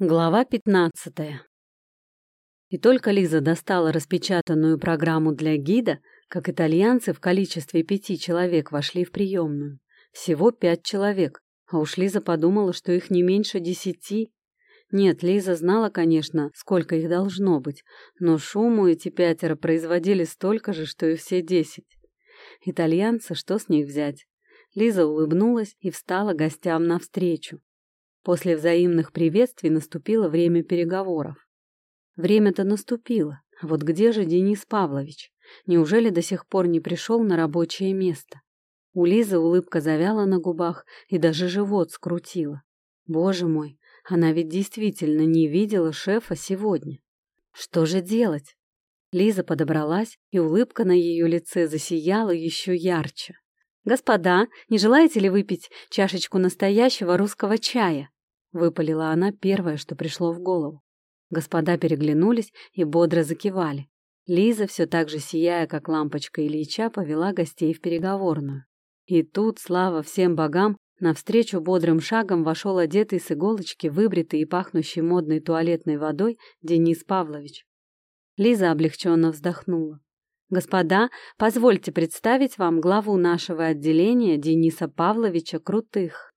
Глава 15. И только Лиза достала распечатанную программу для гида, как итальянцы в количестве пяти человек вошли в приемную. Всего пять человек, а уж Лиза подумала, что их не меньше десяти. Нет, Лиза знала, конечно, сколько их должно быть, но шуму эти пятеро производили столько же, что и все десять. Итальянцы, что с них взять? Лиза улыбнулась и встала гостям навстречу. После взаимных приветствий наступило время переговоров. Время-то наступило. Вот где же Денис Павлович? Неужели до сих пор не пришел на рабочее место? У Лизы улыбка завяла на губах и даже живот скрутила. Боже мой, она ведь действительно не видела шефа сегодня. Что же делать? Лиза подобралась, и улыбка на ее лице засияла еще ярче. «Господа, не желаете ли выпить чашечку настоящего русского чая?» — выпалила она первое, что пришло в голову. Господа переглянулись и бодро закивали. Лиза, все так же сияя, как лампочка Ильича, повела гостей в переговорную. И тут, слава всем богам, навстречу бодрым шагом вошел одетый с иголочки, выбритый и пахнущий модной туалетной водой Денис Павлович. Лиза облегченно вздохнула. Господа, позвольте представить вам главу нашего отделения Дениса Павловича Крутых.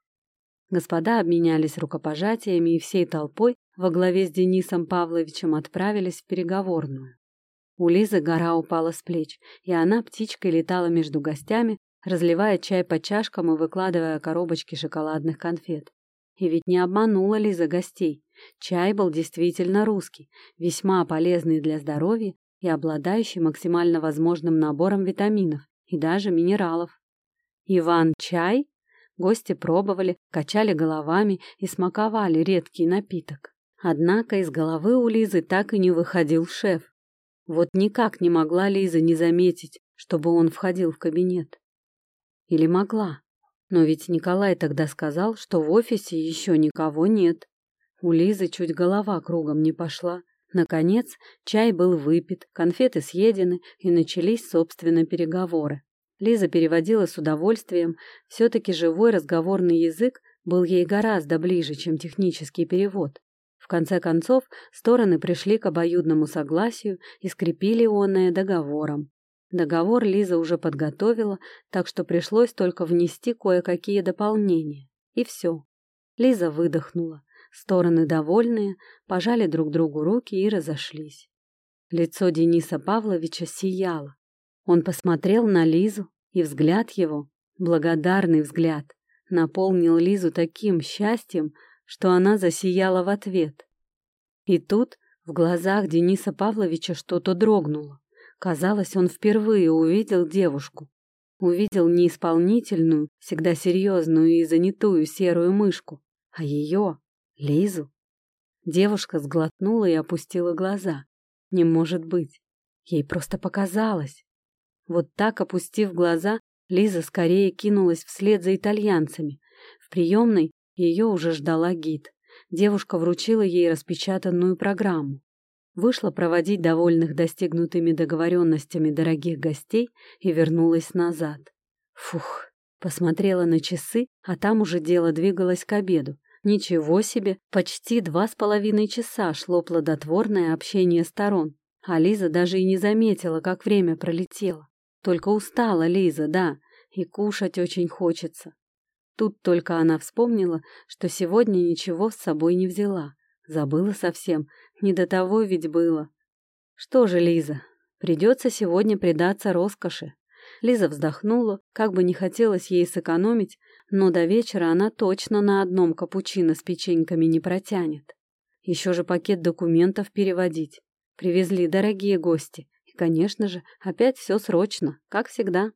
Господа обменялись рукопожатиями и всей толпой во главе с Денисом Павловичем отправились в переговорную. У Лизы гора упала с плеч, и она птичкой летала между гостями, разливая чай по чашкам и выкладывая коробочки шоколадных конфет. И ведь не обманула Лиза гостей. Чай был действительно русский, весьма полезный для здоровья и обладающий максимально возможным набором витаминов и даже минералов. Иван-чай гости пробовали, качали головами и смаковали редкий напиток. Однако из головы у Лизы так и не выходил шеф. Вот никак не могла Лиза не заметить, чтобы он входил в кабинет. Или могла? Но ведь Николай тогда сказал, что в офисе еще никого нет. У Лизы чуть голова кругом не пошла. Наконец, чай был выпит, конфеты съедены, и начались, собственно, переговоры. Лиза переводила с удовольствием, все-таки живой разговорный язык был ей гораздо ближе, чем технический перевод. В конце концов, стороны пришли к обоюдному согласию и скрепили онное договором. Договор Лиза уже подготовила, так что пришлось только внести кое-какие дополнения. И все. Лиза выдохнула. Стороны довольные, пожали друг другу руки и разошлись. Лицо Дениса Павловича сияло. Он посмотрел на Лизу, и взгляд его, благодарный взгляд, наполнил Лизу таким счастьем, что она засияла в ответ. И тут в глазах Дениса Павловича что-то дрогнуло. Казалось, он впервые увидел девушку. Увидел не исполнительную, всегда серьезную и занятую серую мышку, а ее, Лизу? Девушка сглотнула и опустила глаза. Не может быть. Ей просто показалось. Вот так, опустив глаза, Лиза скорее кинулась вслед за итальянцами. В приемной ее уже ждала гид. Девушка вручила ей распечатанную программу. Вышла проводить довольных достигнутыми договоренностями дорогих гостей и вернулась назад. Фух, посмотрела на часы, а там уже дело двигалось к обеду. Ничего себе, почти два с половиной часа шло плодотворное общение сторон, а Лиза даже и не заметила, как время пролетело. Только устала Лиза, да, и кушать очень хочется. Тут только она вспомнила, что сегодня ничего с собой не взяла. Забыла совсем, не до того ведь было. Что же, Лиза, придется сегодня предаться роскоши. Лиза вздохнула, как бы не хотелось ей сэкономить, но до вечера она точно на одном капучино с печеньками не протянет. Еще же пакет документов переводить. Привезли дорогие гости. Конечно же, опять все срочно, как всегда.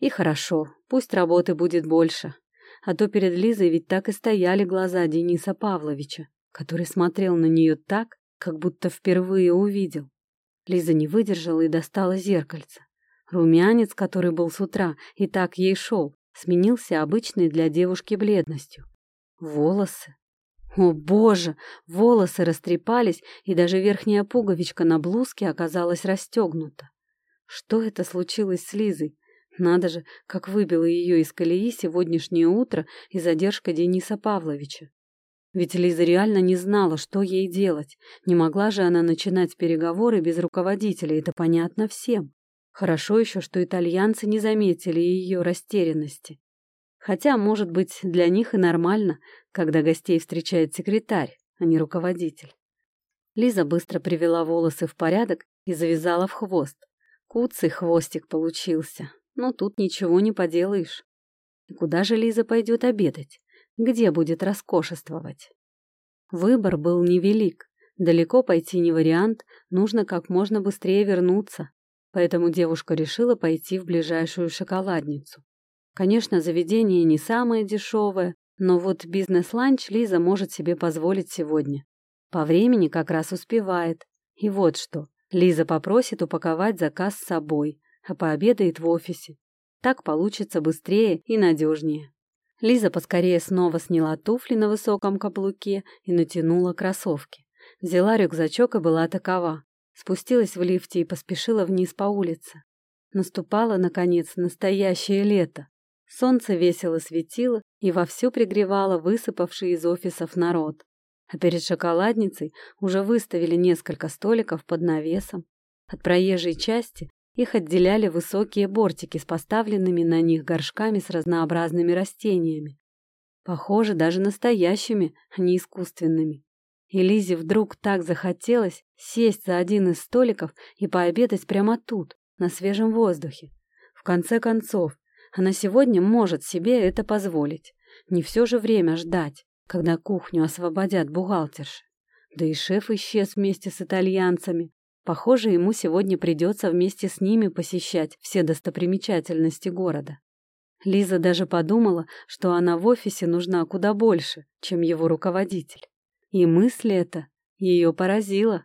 И хорошо, пусть работы будет больше. А то перед Лизой ведь так и стояли глаза Дениса Павловича, который смотрел на нее так, как будто впервые увидел. Лиза не выдержала и достала зеркальце. Румянец, который был с утра и так ей шел, сменился обычной для девушки бледностью. Волосы. О, боже! Волосы растрепались, и даже верхняя пуговичка на блузке оказалась расстегнута. Что это случилось с Лизой? Надо же, как выбило ее из колеи сегодняшнее утро и задержка Дениса Павловича. Ведь Лиза реально не знала, что ей делать. Не могла же она начинать переговоры без руководителя, это понятно всем. Хорошо еще, что итальянцы не заметили ее растерянности. Хотя, может быть, для них и нормально, когда гостей встречает секретарь, а не руководитель. Лиза быстро привела волосы в порядок и завязала в хвост. Куцый хвостик получился, но тут ничего не поделаешь. И куда же Лиза пойдет обедать? Где будет роскошествовать? Выбор был невелик. Далеко пойти не вариант, нужно как можно быстрее вернуться, поэтому девушка решила пойти в ближайшую шоколадницу. Конечно, заведение не самое дешевое, но вот бизнес-ланч Лиза может себе позволить сегодня. По времени как раз успевает. И вот что. Лиза попросит упаковать заказ с собой, а пообедает в офисе. Так получится быстрее и надежнее. Лиза поскорее снова сняла туфли на высоком каблуке и натянула кроссовки. Взяла рюкзачок и была такова. Спустилась в лифте и поспешила вниз по улице. Наступало, наконец, настоящее лето. Солнце весело светило и вовсю пригревало высыпавший из офисов народ. А перед шоколадницей уже выставили несколько столиков под навесом. От проезжей части их отделяли высокие бортики с поставленными на них горшками с разнообразными растениями. Похоже, даже настоящими, а не искусственными. И Лизе вдруг так захотелось сесть за один из столиков и пообедать прямо тут, на свежем воздухе. В конце концов, она сегодня может себе это позволить. Не все же время ждать, когда кухню освободят бухгалтерши. Да и шеф исчез вместе с итальянцами. Похоже, ему сегодня придется вместе с ними посещать все достопримечательности города. Лиза даже подумала, что она в офисе нужна куда больше, чем его руководитель. И мысль эта ее поразила.